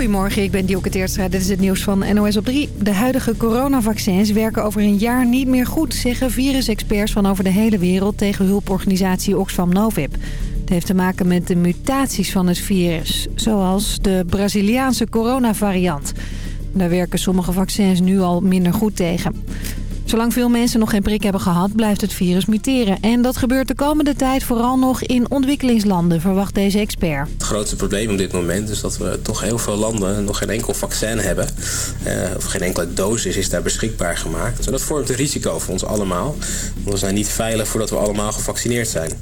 Goedemorgen, ik ben Dielke Teertstra. Dit is het nieuws van NOS op 3. De huidige coronavaccins werken over een jaar niet meer goed... zeggen virusexperts van over de hele wereld tegen hulporganisatie Oxfam Novib. Het heeft te maken met de mutaties van het virus, zoals de Braziliaanse coronavariant. Daar werken sommige vaccins nu al minder goed tegen. Zolang veel mensen nog geen prik hebben gehad, blijft het virus muteren. En dat gebeurt de komende tijd vooral nog in ontwikkelingslanden, verwacht deze expert. Het grootste probleem op dit moment is dat we toch heel veel landen nog geen enkel vaccin hebben. Uh, of geen enkele dosis is daar beschikbaar gemaakt. En dat vormt een risico voor ons allemaal. We zijn niet veilig voordat we allemaal gevaccineerd zijn.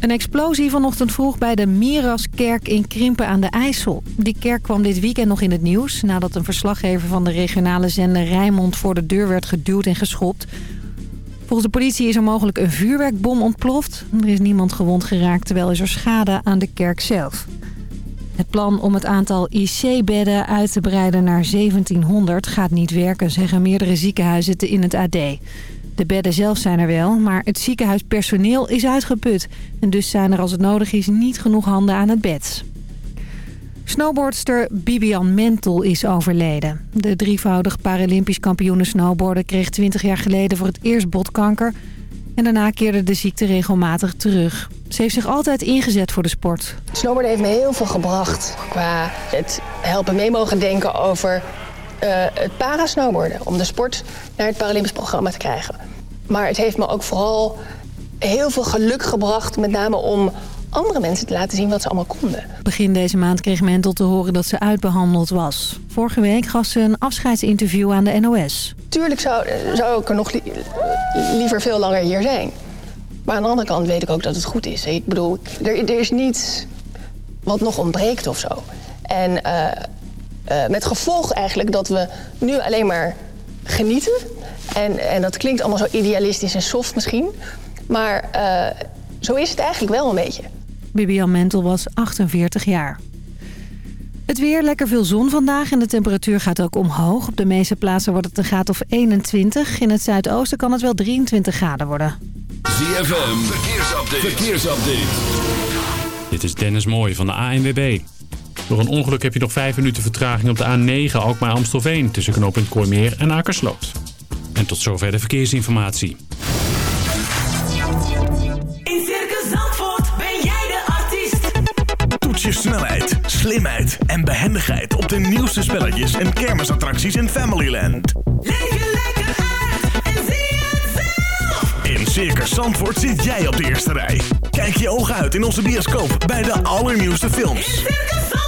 Een explosie vanochtend vroeg bij de Miraskerk in Krimpen aan de IJssel. Die kerk kwam dit weekend nog in het nieuws... nadat een verslaggever van de regionale zender Rijnmond voor de deur werd geduwd en geschopt. Volgens de politie is er mogelijk een vuurwerkbom ontploft. Er is niemand gewond geraakt, terwijl is er schade aan de kerk zelf. Het plan om het aantal IC-bedden uit te breiden naar 1700 gaat niet werken, zeggen meerdere ziekenhuizen in het AD. De bedden zelf zijn er wel, maar het ziekenhuispersoneel is uitgeput. En dus zijn er als het nodig is niet genoeg handen aan het bed. Snowboardster Bibian Mentel is overleden. De drievoudig Paralympisch kampioene snowboarder kreeg 20 jaar geleden voor het eerst botkanker. En daarna keerde de ziekte regelmatig terug. Ze heeft zich altijd ingezet voor de sport. Snowboarden heeft me heel veel gebracht. Qua het helpen mee mogen denken over het parasnowboarden. Om de sport naar het Paralympisch programma te krijgen. Maar het heeft me ook vooral heel veel geluk gebracht. Met name om andere mensen te laten zien wat ze allemaal konden. Begin deze maand kreeg Mentel te horen dat ze uitbehandeld was. Vorige week gaf ze een afscheidsinterview aan de NOS. Tuurlijk zou, zou ik er nog liever veel langer hier zijn. Maar aan de andere kant weet ik ook dat het goed is. Ik bedoel, er, er is niets wat nog ontbreekt of zo. En uh, uh, met gevolg eigenlijk dat we nu alleen maar genieten. En, en dat klinkt allemaal zo idealistisch en soft misschien. Maar uh, zo is het eigenlijk wel een beetje. Bibian Mentel was 48 jaar. Het weer, lekker veel zon vandaag en de temperatuur gaat ook omhoog. Op de meeste plaatsen wordt het een graad of 21. In het zuidoosten kan het wel 23 graden worden. ZFM, verkeersupdate. verkeersupdate. Dit is Dennis Mooij van de ANWB. Door een ongeluk heb je nog 5 minuten vertraging op de A9 Alkmaar-Amstelveen... tussen knooppunt Kooimeer en Akersloot. En tot zover de verkeersinformatie. In Circus Zandvoort ben jij de artiest. Toets je snelheid, slimheid en behendigheid... op de nieuwste spelletjes en kermisattracties in Familyland. Leef je lekker uit en zie het zelf. In Circus Zandvoort zit jij op de eerste rij. Kijk je ogen uit in onze bioscoop bij de allernieuwste films. In Circus Zandvoort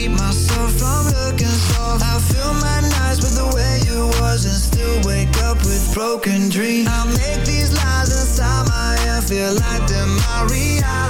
Keep myself from looking soft. I fill my nights with the way you was And still wake up with broken dreams. I make these lies inside my head Feel like they're my reality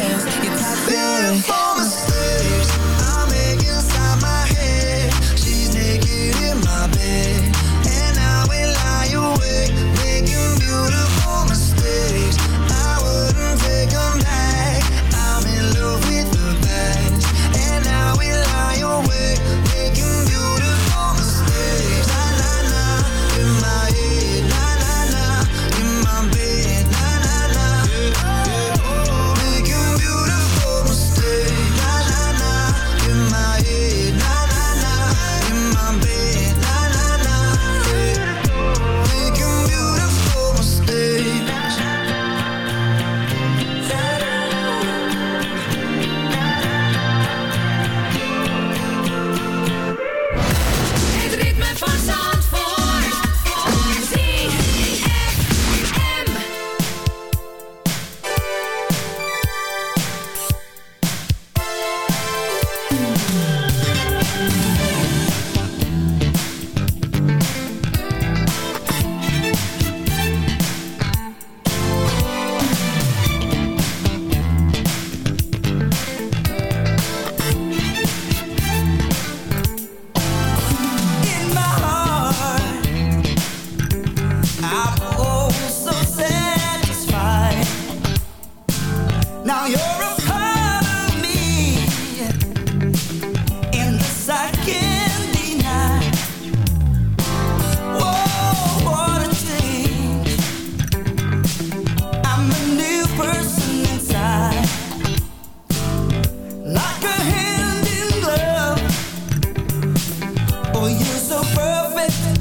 you so perfect.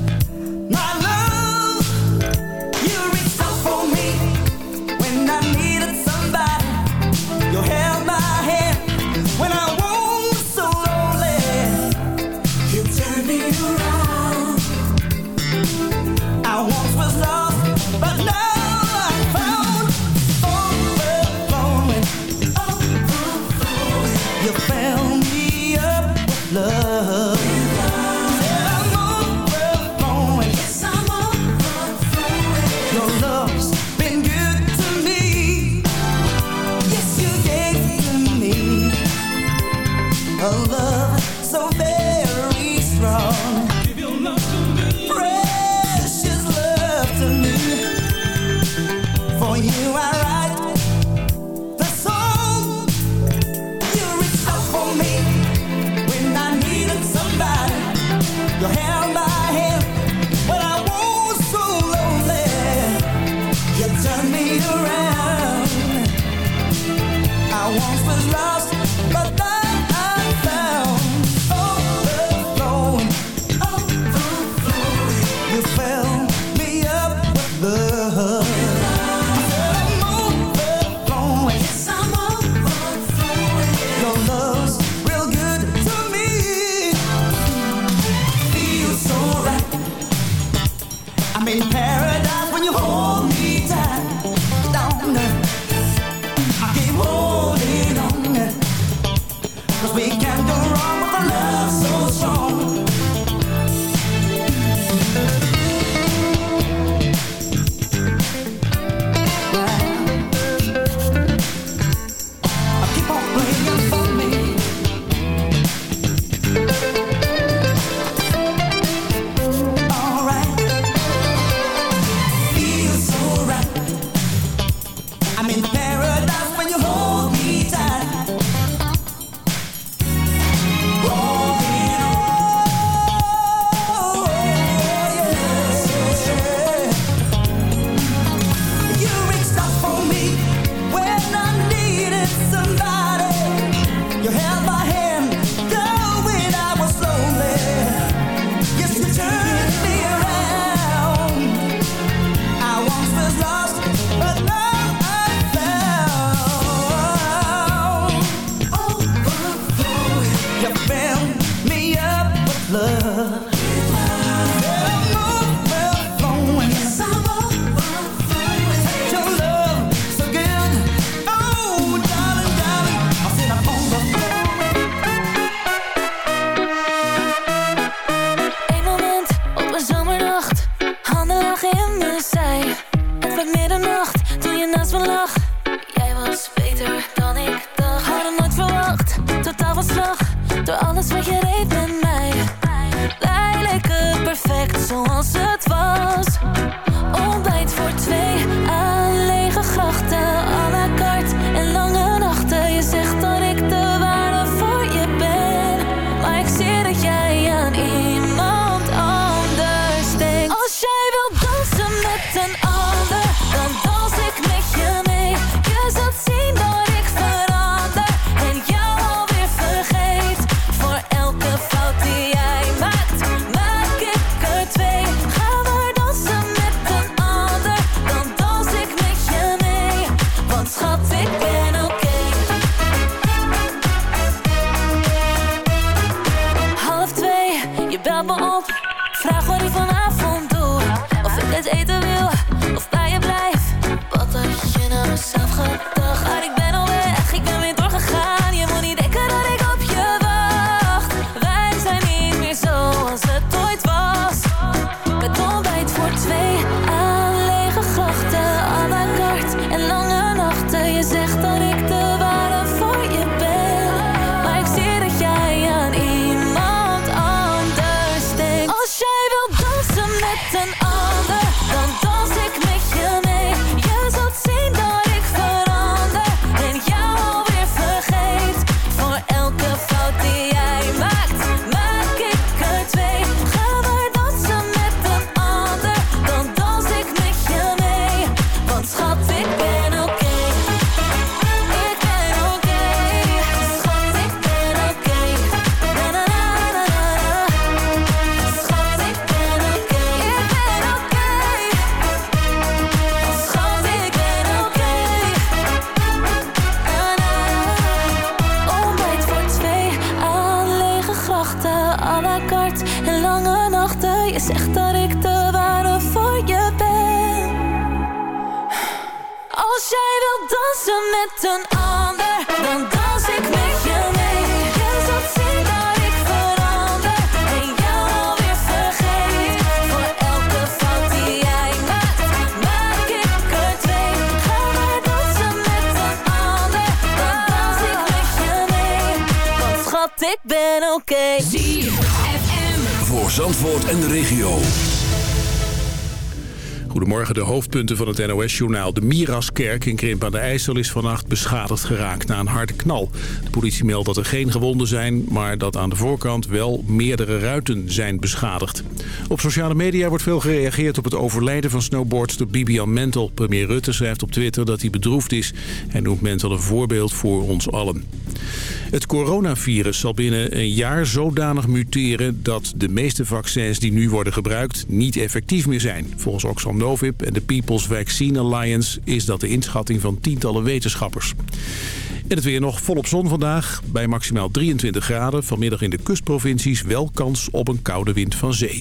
ik ben oké. Okay. ZFM voor Zandvoort en de regio. Goedemorgen, de hoofdpunten van het NOS-journaal. De Miraskerk in Krimp aan de IJssel is vannacht beschadigd geraakt na een harde knal. De politie meldt dat er geen gewonden zijn, maar dat aan de voorkant wel meerdere ruiten zijn beschadigd. Op sociale media wordt veel gereageerd op het overlijden van snowboardster Bibian Mentel. Premier Rutte schrijft op Twitter dat hij bedroefd is en noemt Mentel een voorbeeld voor ons allen. Het coronavirus zal binnen een jaar zodanig muteren dat de meeste vaccins die nu worden gebruikt niet effectief meer zijn. Volgens Oxfam en de People's Vaccine Alliance is dat de inschatting van tientallen wetenschappers. En het weer nog volop zon vandaag. Bij maximaal 23 graden. Vanmiddag in de kustprovincies wel kans op een koude wind van zee.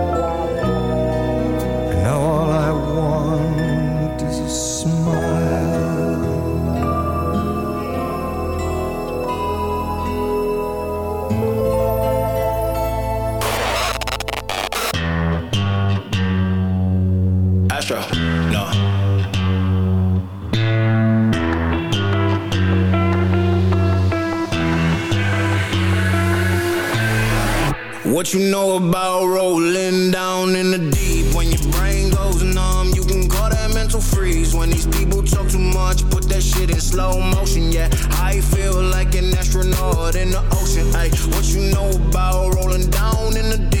What you know about rolling down in the deep? When your brain goes numb, you can call that mental freeze. When these people talk too much, put that shit in slow motion. Yeah, I feel like an astronaut in the ocean. Ay, what you know about rolling down in the deep?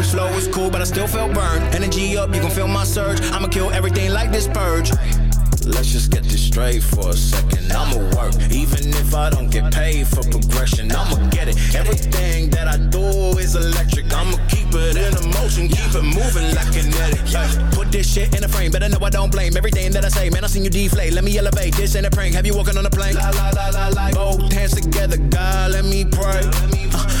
Flow was cool, but I still felt burned. Energy up, you can feel my surge. I'ma kill everything like this purge. Let's just get this straight for a second. I'ma work, even if I don't get paid for progression. I'ma get it. Everything that I do is electric. I'ma keep it in a motion, keep it moving like kinetic. Yeah. Put this shit in a frame, better know I don't blame everything that I say. Man, I seen you deflate. Let me elevate. This ain't a prank. Have you walking on a plane? La la la la la. Both hands together, God, let me pray. Uh,